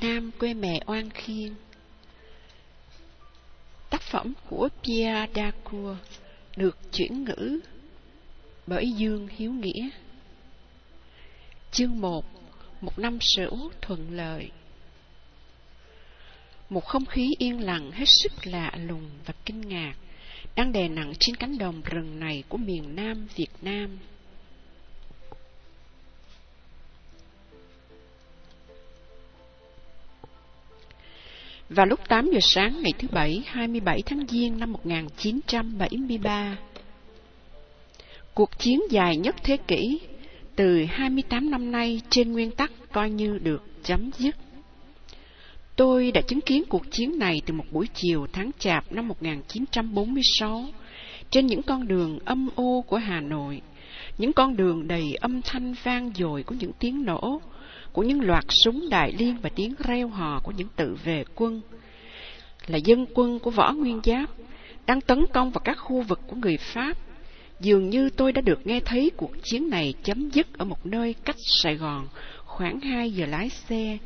Nam quê mẹ oan khiên Tác phẩm của Pierre Dacour được chuyển ngữ bởi Dương Hiếu Nghĩa. Chương 1 Một năm sửu thuận lợi. Một không khí yên lặng hết sức lạ lùng và kinh ngạc đang đè nặng trên cánh đồng rừng này của miền Nam Việt Nam. Vào lúc 8 giờ sáng ngày thứ Bảy, 27 tháng Giêng năm 1973, cuộc chiến dài nhất thế kỷ, từ 28 năm nay trên nguyên tắc coi như được chấm dứt. Tôi đã chứng kiến cuộc chiến này từ một buổi chiều tháng Chạp năm 1946 trên những con đường âm u của Hà Nội, những con đường đầy âm thanh vang dội của những tiếng nổ, của những loạt súng đại liên và tiếng reo hò của những tự vệ quân, là dân quân của võ nguyên giáp đang tấn công vào các khu vực của người Pháp. Dường như tôi đã được nghe thấy cuộc chiến này chấm dứt ở một nơi cách Sài Gòn khoảng 2 giờ lái xe,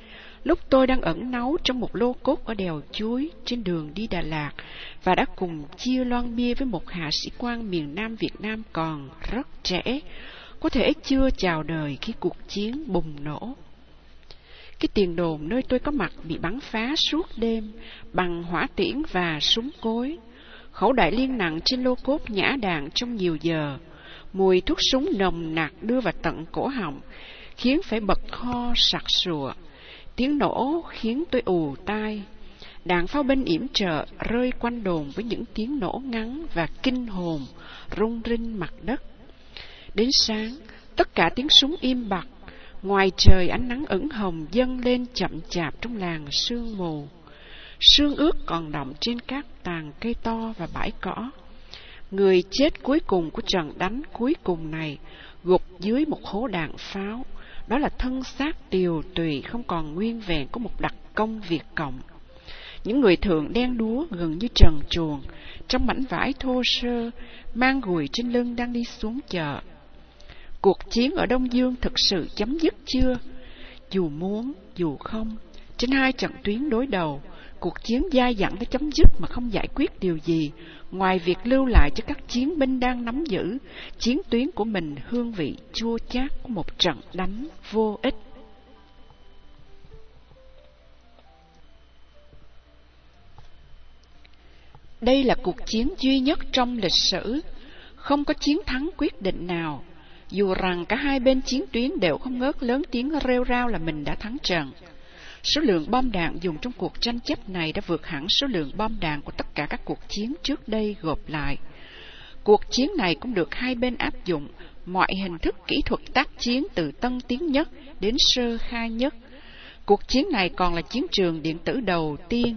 lúc tôi đang ẩn náu trong một lô cốt ở đèo chuối trên đường đi Đà Lạt và đã cùng chia loan bia với một hạ sĩ quan miền Nam Việt Nam còn rất trẻ, có thể chưa chào đời khi cuộc chiến bùng nổ. Cái tiền đồn nơi tôi có mặt bị bắn phá suốt đêm bằng hỏa tiễn và súng cối. Khẩu đại liên nặng trên lô cốt nhã đạn trong nhiều giờ. Mùi thuốc súng nồng nặc đưa vào tận cổ họng, khiến phải bật ho sặc sụa. Tiếng nổ khiến tôi ù tai. Đạn pháo binh yểm trợ rơi quanh đồn với những tiếng nổ ngắn và kinh hồn, rung rinh mặt đất. Đến sáng, tất cả tiếng súng im bặt, ngoài trời ánh nắng ửng hồng dâng lên chậm chạp trong làng sương mù. Sương ướt còn đọng trên các tàn cây to và bãi cỏ. Người chết cuối cùng của trận đánh cuối cùng này gục dưới một hố đạn pháo, đó là thân xác tiều tùy không còn nguyên vẹn của một đặc công Việt Cộng. Những người thường đen đúa gần như trần truồng, trong mảnh vải thô sơ, mang gùi trên lưng đang đi xuống chợ. Cuộc chiến ở Đông Dương thực sự chấm dứt chưa? Dù muốn, dù không, trên hai trận tuyến đối đầu, cuộc chiến dai dẳng đã chấm dứt mà không giải quyết điều gì, ngoài việc lưu lại cho các chiến binh đang nắm giữ chiến tuyến của mình hương vị chua chát của một trận đánh vô ích. Đây là cuộc chiến duy nhất trong lịch sử, không có chiến thắng quyết định nào, dù rằng cả hai bên chiến tuyến đều không ngớt lớn tiếng rêu rao là mình đã thắng trận. Số lượng bom đạn dùng trong cuộc tranh chấp này đã vượt hẳn số lượng bom đạn của tất cả các cuộc chiến trước đây gộp lại. Cuộc chiến này cũng được hai bên áp dụng mọi hình thức kỹ thuật tác chiến từ tân tiến nhất đến sơ khai nhất. Cuộc chiến này còn là chiến trường điện tử đầu tiên.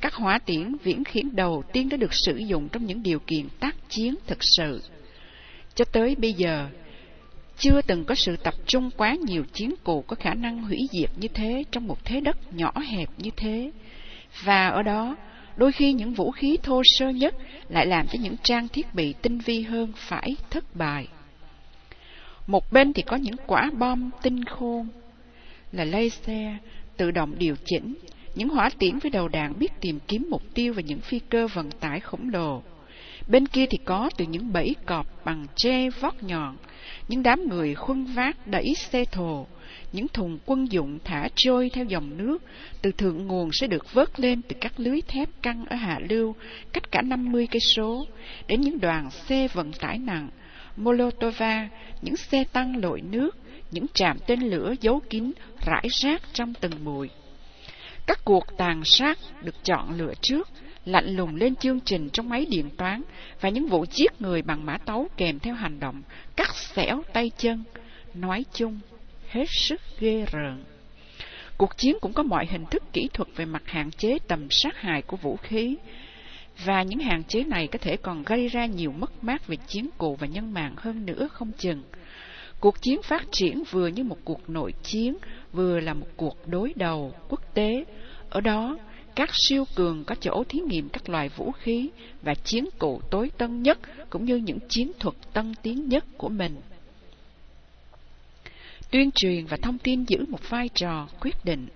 Các hỏa tiễn viễn khiển đầu tiên đã được sử dụng trong những điều kiện tác chiến thực sự. Cho tới bây giờ, chưa từng có sự tập trung quá nhiều chiến cụ có khả năng hủy diệt như thế trong một thế đất nhỏ hẹp như thế. Và ở đó, đôi khi những vũ khí thô sơ nhất lại làm cho những trang thiết bị tinh vi hơn phải thất bại. Một bên thì có những quả bom tinh khôn, là laser tự động điều chỉnh, những hỏa tiễn với đầu đạn biết tìm kiếm mục tiêu và những phi cơ vận tải khổng lồ. Bên kia thì có từ những bẫy cọp bằng tre vót nhọn, những đám người khuân vác đẩy xe thồ, những thùng quân dụng thả trôi theo dòng nước, từ thượng nguồn sẽ được vớt lên từ các lưới thép căng ở hạ lưu, cách cả 50 cây số, đến những đoàn xe vận tải nặng, Molotova, những xe tăng lội nước, những trạm tên lửa giấu kín rải rác trong từng bụi. Các cuộc tàn sát được chọn lựa trước, lạnh lùng lên chương trình trong máy điện toán và những vụ giết người bằng mã tấu kèm theo hành động cắt xẻo tay chân. Nói chung, hết sức ghê rợn. Cuộc chiến cũng có mọi hình thức kỹ thuật về mặt hạn chế tầm sát hại của vũ khí, và những hạn chế này có thể còn gây ra nhiều mất mát về chiến cụ và nhân mạng hơn nữa không chừng. Cuộc chiến phát triển vừa như một cuộc nội chiến, vừa là một cuộc đối đầu quốc tế. Ở đó, các siêu cường có chỗ thí nghiệm các loài vũ khí và chiến cụ tối tân nhất cũng như những chiến thuật tân tiến nhất của mình. Tuyên truyền và thông tin giữ một vai trò quyết định.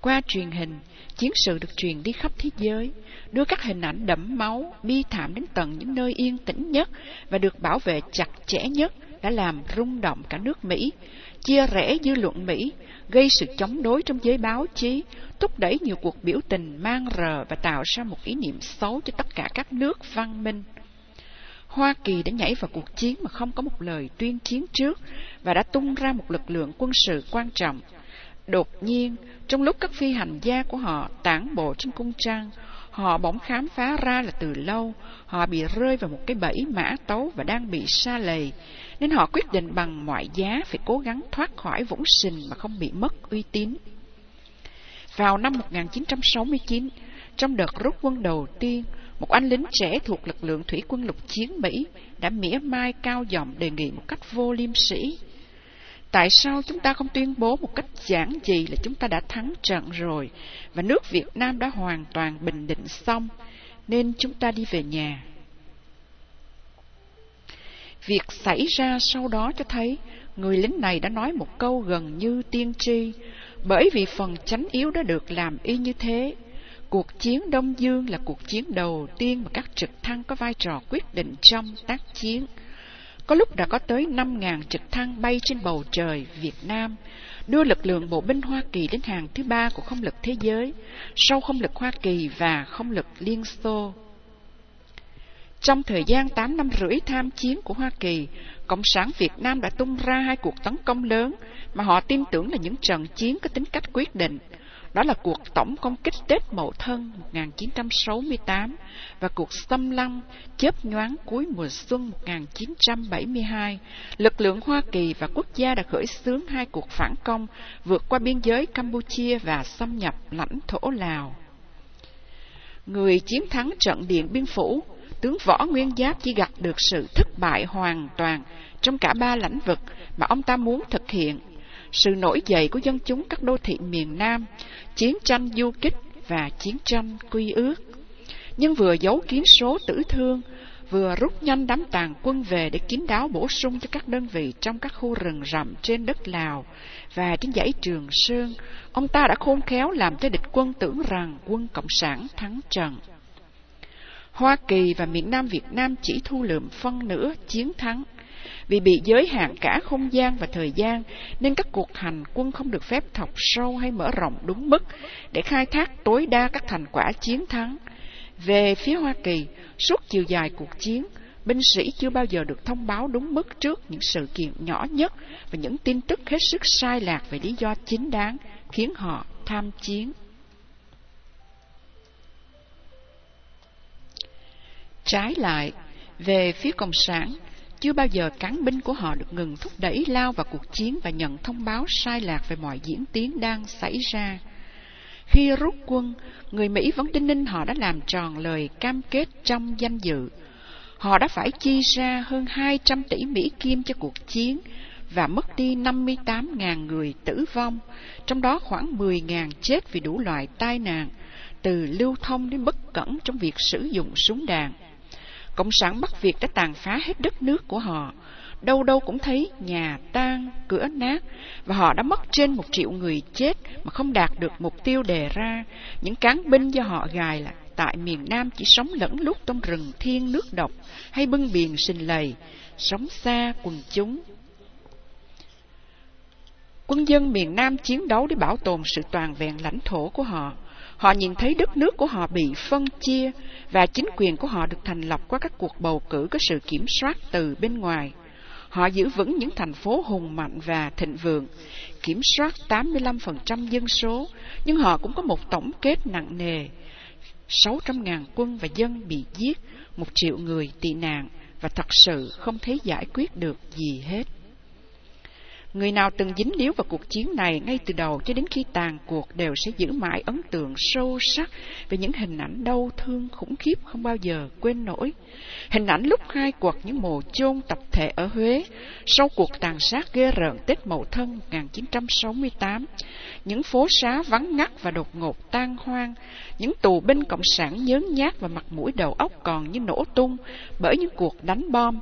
Qua truyền hình, chiến sự được truyền đi khắp thế giới, đưa các hình ảnh đẫm máu, bi thảm đến tận những nơi yên tĩnh nhất và được bảo vệ chặt chẽ nhất đã làm rung động cả nước Mỹ, chia rẽ dư luận Mỹ, gây sự chống đối trong giới báo chí, thúc đẩy nhiều cuộc biểu tình mang rờ và tạo ra một ý niệm xấu cho tất cả các nước văn minh. Hoa Kỳ đã nhảy vào cuộc chiến mà không có một lời tuyên chiến trước và đã tung ra một lực lượng quân sự quan trọng. Đột nhiên, trong lúc các phi hành gia của họ tản bộ trên cung trăng, họ bỗng khám phá ra là từ lâu họ bị rơi vào một cái bẫy mã tấu và đang bị xa lầy, nên họ quyết định bằng mọi giá phải cố gắng thoát khỏi vũng sình mà không bị mất uy tín. Vào năm 1969, trong đợt rút quân đầu tiên, một anh lính trẻ thuộc lực lượng thủy quân lục chiến Mỹ đã mỉa mai cao giọng đề nghị một cách vô liêm sĩ. Tại sao chúng ta không tuyên bố một cách giản dị là chúng ta đã thắng trận rồi và nước Việt Nam đã hoàn toàn bình định xong, nên chúng ta đi về nhà. Việc xảy ra sau đó cho thấy người lính này đã nói một câu gần như tiên tri, bởi vì phần chánh yếu đã được làm y như thế. Cuộc chiến Đông Dương là cuộc chiến đầu tiên mà các trực thăng có vai trò quyết định trong tác chiến. Có lúc đã có tới 5.000 trực thăng bay trên bầu trời Việt Nam, đưa lực lượng bộ binh Hoa Kỳ đến hàng thứ ba của không lực thế giới, sau không lực Hoa Kỳ và không lực Liên Xô. Trong thời gian 8 năm rưỡi tham chiến của Hoa Kỳ, Cộng sản Việt Nam đã tung ra hai cuộc tấn công lớn mà họ tin tưởng là những trận chiến có tính cách quyết định. Đó là cuộc tổng công kích Tết Mậu Thân 1968 và cuộc xâm lăng chớp nhoáng cuối mùa xuân 1972. Lực lượng Hoa Kỳ và quốc gia đã khởi xướng hai cuộc phản công vượt qua biên giới Campuchia và xâm nhập lãnh thổ Lào. Người chiến thắng trận Điện Biên Phủ, tướng Võ Nguyên Giáp chỉ gặp được sự thất bại hoàn toàn trong cả ba lĩnh vực mà ông ta muốn thực hiện. Sự nổi dậy của dân chúng các đô thị miền Nam, chiến tranh du kích và chiến tranh quy ước. Nhưng vừa giấu kiến số tử thương, vừa rút nhanh đám tàn quân về để kín đáo bổ sung cho các đơn vị trong các khu rừng rậm trên đất Lào và trên dãy Trường Sơn, ông ta đã khôn khéo làm cho địch quân tưởng rằng quân Cộng sản thắng trận. Hoa Kỳ và miền Nam Việt Nam chỉ thu lượm phân nửa chiến thắng. Vì bị giới hạn cả không gian và thời gian, nên các cuộc hành quân không được phép thọc sâu hay mở rộng đúng mức để khai thác tối đa các thành quả chiến thắng. Về phía Hoa Kỳ, suốt chiều dài cuộc chiến, binh sĩ chưa bao giờ được thông báo đúng mức trước những sự kiện nhỏ nhất và những tin tức hết sức sai lạc về lý do chính đáng khiến họ tham chiến. Trái lại, về phía Cộng sản, chưa bao giờ cán binh của họ được ngừng thúc đẩy lao vào cuộc chiến và nhận thông báo sai lạc về mọi diễn tiến đang xảy ra. Khi rút quân, người Mỹ vẫn tin ninh họ đã làm tròn lời cam kết trong danh dự. Họ đã phải chi ra hơn 200 tỷ Mỹ Kim cho cuộc chiến và mất đi 58.000 người tử vong, trong đó khoảng 10.000 chết vì đủ loại tai nạn, từ lưu thông đến bất cẩn trong việc sử dụng súng đạn. Cộng sản Bắc Việt đã tàn phá hết đất nước của họ. Đâu đâu cũng thấy nhà tan, cửa nát, và họ đã mất trên một triệu người chết mà không đạt được mục tiêu đề ra. Những cán binh do họ gài là tại miền Nam chỉ sống lẫn lúc trong rừng thiên nước độc hay bưng biển sinh lầy, sống xa quần chúng. Quân dân miền Nam chiến đấu để bảo tồn sự toàn vẹn lãnh thổ của họ. Họ nhìn thấy đất nước của họ bị phân chia và chính quyền của họ được thành lập qua các cuộc bầu cử có sự kiểm soát từ bên ngoài. Họ giữ vững những thành phố hùng mạnh và thịnh vượng, kiểm soát 85% dân số, nhưng họ cũng có một tổng kết nặng nề. 600.000 quân và dân bị giết, một triệu người tị nạn và thật sự không thấy giải quyết được gì hết. Người nào từng dính líu vào cuộc chiến này ngay từ đầu cho đến khi tàn cuộc đều sẽ giữ mãi ấn tượng sâu sắc về những hình ảnh đau thương khủng khiếp không bao giờ quên nổi. Hình ảnh lúc hai cuộc những mồ chôn tập thể ở Huế sau cuộc tàn sát ghê rợn Tết Mậu Thân 1968, những phố xá vắng ngắt và đột ngột tan hoang, những tù binh cộng sản nhớn nhát và mặt mũi đầu óc còn như nổ tung bởi những cuộc đánh bom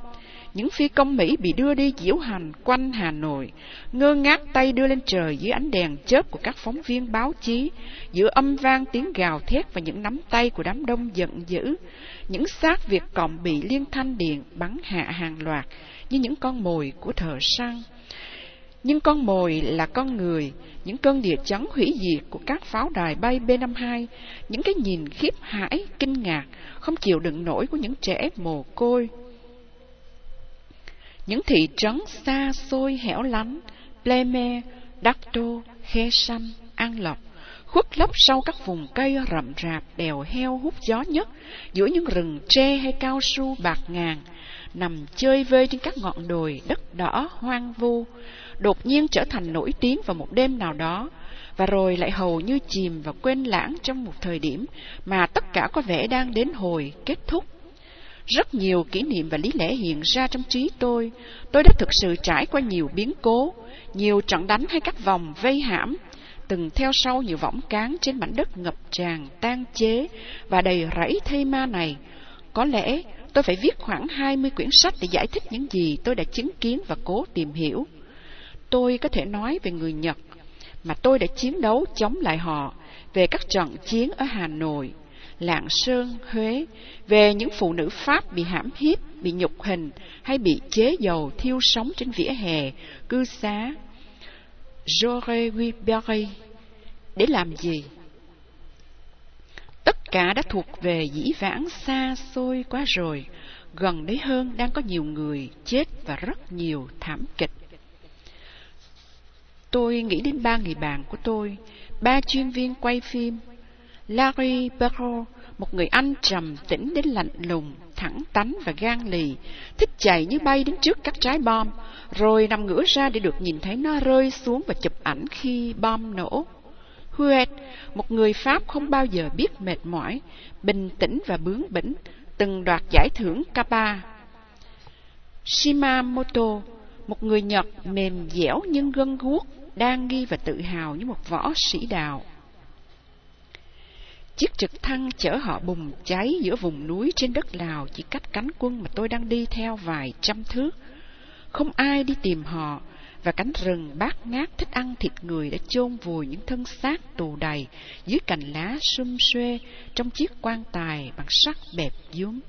những phi công Mỹ bị đưa đi diễu hành quanh Hà Nội, ngơ ngác tay đưa lên trời dưới ánh đèn chớp của các phóng viên báo chí, giữa âm vang tiếng gào thét và những nắm tay của đám đông giận dữ. Những xác Việt Cộng bị liên thanh điện bắn hạ hàng loạt như những con mồi của thợ săn. Nhưng con mồi là con người, những cơn địa chấn hủy diệt của các pháo đài bay B-52, những cái nhìn khiếp hãi, kinh ngạc, không chịu đựng nổi của những trẻ mồ côi, những thị trấn xa xôi hẻo lánh, Pleme, Đắc Tô, Khe Sanh, An Lộc, khuất lấp sau các vùng cây rậm rạp đèo heo hút gió nhất, giữa những rừng tre hay cao su bạc ngàn, nằm chơi vơi trên các ngọn đồi đất đỏ hoang vu, đột nhiên trở thành nổi tiếng vào một đêm nào đó, và rồi lại hầu như chìm và quên lãng trong một thời điểm mà tất cả có vẻ đang đến hồi kết thúc. Rất nhiều kỷ niệm và lý lẽ hiện ra trong trí tôi. Tôi đã thực sự trải qua nhiều biến cố, nhiều trận đánh hay các vòng vây hãm, từng theo sau nhiều võng cán trên mảnh đất ngập tràn, tan chế và đầy rẫy thây ma này. Có lẽ tôi phải viết khoảng 20 quyển sách để giải thích những gì tôi đã chứng kiến và cố tìm hiểu. Tôi có thể nói về người Nhật, mà tôi đã chiến đấu chống lại họ, về các trận chiến ở Hà Nội, Lạng Sơn, Huế, về những phụ nữ Pháp bị hãm hiếp, bị nhục hình hay bị chế dầu thiêu sống trên vỉa hè, cư xá. J'aurais Wiberi. Để làm gì? Tất cả đã thuộc về dĩ vãng xa xôi quá rồi, gần đấy hơn đang có nhiều người chết và rất nhiều thảm kịch. Tôi nghĩ đến ba người bạn của tôi, ba chuyên viên quay phim, Larry Barrow, một người anh trầm tĩnh đến lạnh lùng, thẳng tánh và gan lì, thích chạy như bay đến trước các trái bom, rồi nằm ngửa ra để được nhìn thấy nó rơi xuống và chụp ảnh khi bom nổ. Huet, một người Pháp không bao giờ biết mệt mỏi, bình tĩnh và bướng bỉnh, từng đoạt giải thưởng Kappa. Shimamoto, một người Nhật mềm dẻo nhưng gân guốc, đang nghi và tự hào như một võ sĩ đạo. Chiếc trực thăng chở họ bùng cháy giữa vùng núi trên đất Lào chỉ cách cánh quân mà tôi đang đi theo vài trăm thước. Không ai đi tìm họ, và cánh rừng bát ngát thích ăn thịt người đã chôn vùi những thân xác tù đầy dưới cành lá sum xuê trong chiếc quan tài bằng sắt bẹp dúm.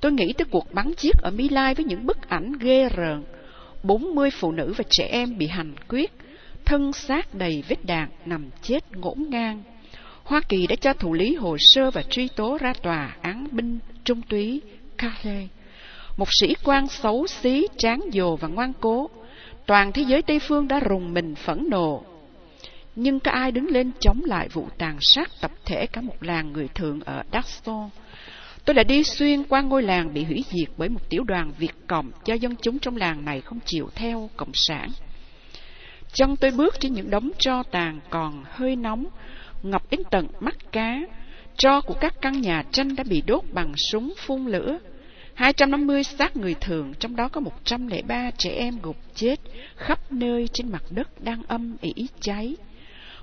Tôi nghĩ tới cuộc bắn giết ở My Lai với những bức ảnh ghê rợn. Bốn mươi phụ nữ và trẻ em bị hành quyết, thân xác đầy vết đạn nằm chết ngổn ngang. Hoa Kỳ đã cho thủ lý hồ sơ và truy tố ra tòa án binh trung túy Carley. Một sĩ quan xấu xí, tráng dồ và ngoan cố. Toàn thế giới Tây Phương đã rùng mình phẫn nộ. Nhưng có ai đứng lên chống lại vụ tàn sát tập thể cả một làng người thượng ở Daxton? Tôi đã đi xuyên qua ngôi làng bị hủy diệt bởi một tiểu đoàn Việt Cộng cho dân chúng trong làng này không chịu theo Cộng sản. Chân tôi bước trên những đống tro tàn còn hơi nóng, ngập đến tận mắt cá. Tro của các căn nhà tranh đã bị đốt bằng súng phun lửa. 250 xác người thường, trong đó có 103 trẻ em gục chết khắp nơi trên mặt đất đang âm ỉ cháy.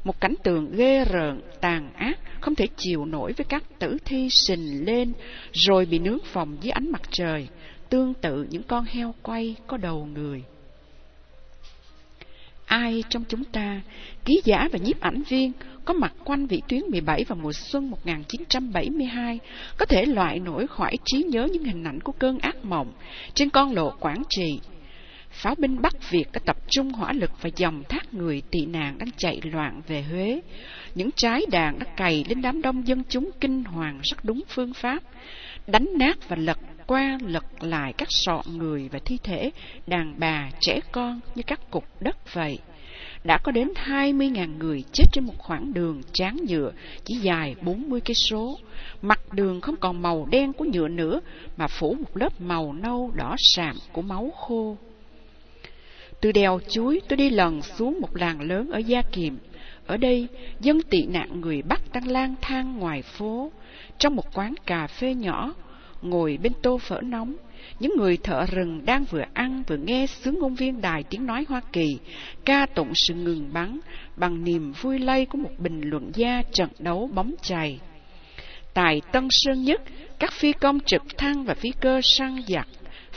Một cảnh tượng ghê rợn, tàn ác, không thể chịu nổi với các tử thi sình lên rồi bị nướng phòng dưới ánh mặt trời, tương tự những con heo quay có đầu người. Ai trong chúng ta, ký giả và nhiếp ảnh viên, có mặt quanh vị tuyến 17 vào mùa xuân 1972, có thể loại nổi khỏi trí nhớ những hình ảnh của cơn ác mộng trên con lộ Quảng Trị. Pháo binh Bắc Việt đã tập trung hỏa lực và dòng thác người tị nạn đang chạy loạn về Huế. Những trái đạn đã cày lên đám đông dân chúng kinh hoàng rất đúng phương pháp, đánh nát và lật qua lật lại các sọ người và thi thể đàn bà, trẻ con như các cục đất vậy đã có đến 20.000 người chết trên một khoảng đường tráng nhựa chỉ dài 40 cây số. Mặt đường không còn màu đen của nhựa nữa mà phủ một lớp màu nâu đỏ sạm của máu khô. Từ đèo chuối tôi đi lần xuống một làng lớn ở Gia Kiệm. Ở đây, dân tị nạn người Bắc đang lang thang ngoài phố, trong một quán cà phê nhỏ, ngồi bên tô phở nóng, những người thợ rừng đang vừa ăn vừa nghe sướng ngôn viên đài tiếng nói Hoa Kỳ ca tụng sự ngừng bắn bằng niềm vui lây của một bình luận gia trận đấu bóng chày. Tại Tân Sơn Nhất, các phi công trực thăng và phi cơ săn giặc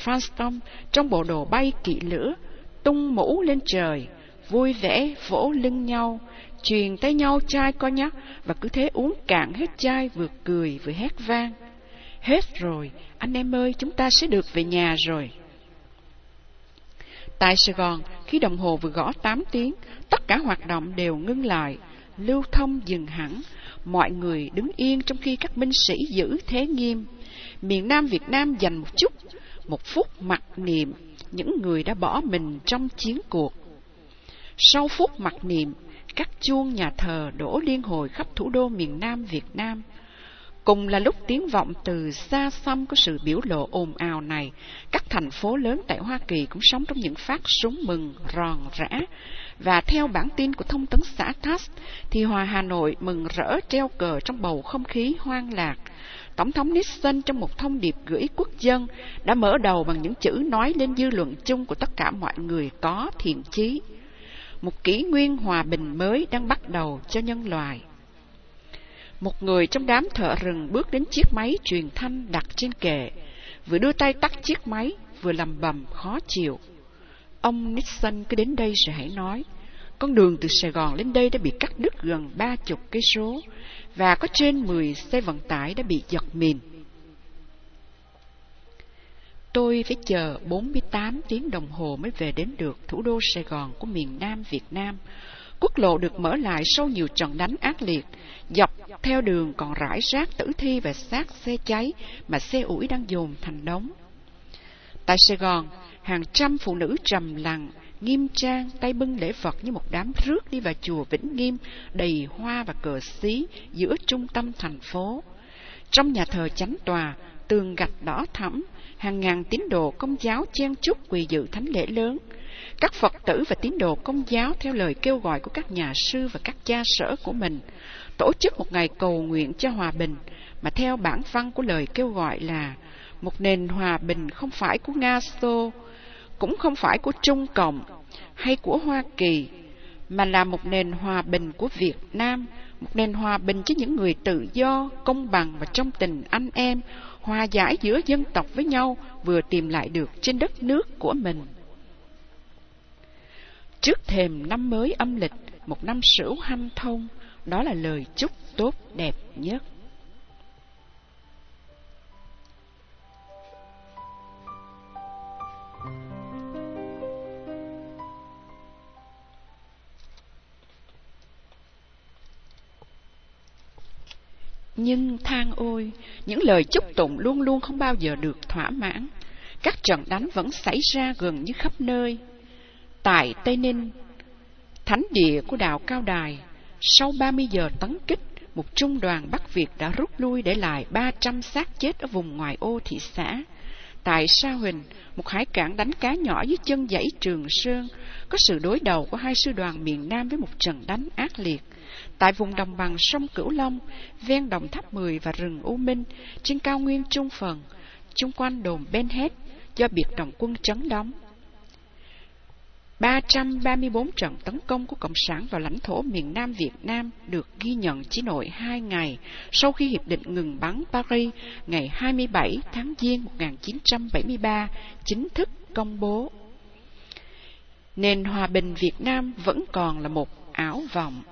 Franston trong bộ đồ bay kỵ lửa, tung mũ lên trời, vui vẻ vỗ lưng nhau, truyền tay nhau chai co nhắc và cứ thế uống cạn hết chai vừa cười vừa hét vang. Hết rồi, anh em ơi, chúng ta sẽ được về nhà rồi. Tại Sài Gòn, khi đồng hồ vừa gõ 8 tiếng, tất cả hoạt động đều ngưng lại, lưu thông dừng hẳn, mọi người đứng yên trong khi các binh sĩ giữ thế nghiêm. Miền Nam Việt Nam dành một chút, một phút mặc niệm những người đã bỏ mình trong chiến cuộc. Sau phút mặc niệm, các chuông nhà thờ đổ liên hồi khắp thủ đô miền Nam Việt Nam. Cùng là lúc tiếng vọng từ xa xăm có sự biểu lộ ồn ào này, các thành phố lớn tại Hoa Kỳ cũng sống trong những phát súng mừng ròn rã. Và theo bản tin của thông tấn xã TASS, thì Hòa Hà Nội mừng rỡ treo cờ trong bầu không khí hoang lạc. Tổng thống Nixon trong một thông điệp gửi quốc dân đã mở đầu bằng những chữ nói lên dư luận chung của tất cả mọi người có thiện chí. Một kỷ nguyên hòa bình mới đang bắt đầu cho nhân loại. Một người trong đám thợ rừng bước đến chiếc máy truyền thanh đặt trên kệ, vừa đưa tay tắt chiếc máy, vừa lầm bầm khó chịu. Ông Nixon cứ đến đây rồi hãy nói, con đường từ Sài Gòn lên đây đã bị cắt đứt gần ba chục cây số và có trên mười xe vận tải đã bị giật mìn. Tôi phải chờ 48 tiếng đồng hồ mới về đến được thủ đô Sài Gòn của miền Nam Việt Nam. Quốc lộ được mở lại sau nhiều trận đánh ác liệt, dọc theo đường còn rải rác tử thi và xác xe cháy mà xe ủi đang dồn thành đống. Tại Sài Gòn, hàng trăm phụ nữ trầm lặng, nghiêm trang, tay bưng lễ Phật như một đám rước đi vào chùa Vĩnh Nghiêm, đầy hoa và cờ xí giữa trung tâm thành phố. Trong nhà thờ chánh tòa, tường gạch đỏ thẫm, hàng ngàn tín đồ công giáo chen chúc quỳ dự thánh lễ lớn. Các Phật tử và tín đồ công giáo theo lời kêu gọi của các nhà sư và các cha sở của mình, tổ chức một ngày cầu nguyện cho hòa bình, mà theo bản văn của lời kêu gọi là một nền hòa bình không phải của Nga Xô, cũng không phải của Trung Cộng hay của Hoa Kỳ, mà là một nền hòa bình của Việt Nam, một nền hòa bình cho những người tự do, công bằng và trong tình anh em, hòa giải giữa dân tộc với nhau vừa tìm lại được trên đất nước của mình. Trước thềm năm mới âm lịch, một năm sửu hanh thông, đó là lời chúc tốt đẹp nhất. Nhưng than ôi, những lời chúc tụng luôn luôn không bao giờ được thỏa mãn. Các trận đánh vẫn xảy ra gần như khắp nơi. Tại Tây Ninh, thánh địa của đạo Cao Đài, sau 30 giờ tấn kích, một trung đoàn Bắc Việt đã rút lui để lại 300 xác chết ở vùng ngoài ô thị xã. Tại Sa Huỳnh, một hải cảng đánh cá nhỏ dưới chân dãy Trường Sơn, có sự đối đầu của hai sư đoàn miền Nam với một trận đánh ác liệt. Tại vùng đồng bằng sông Cửu Long, ven đồng tháp Mười và rừng U Minh, trên cao nguyên Trung Phần, chung quanh đồn Ben hết do biệt đồng quân trấn đóng. 334 trận tấn công của Cộng sản vào lãnh thổ miền Nam Việt Nam được ghi nhận chỉ nội hai ngày sau khi Hiệp định ngừng bắn Paris ngày 27 tháng Giêng 1973 chính thức công bố. Nền hòa bình Việt Nam vẫn còn là một ảo vọng.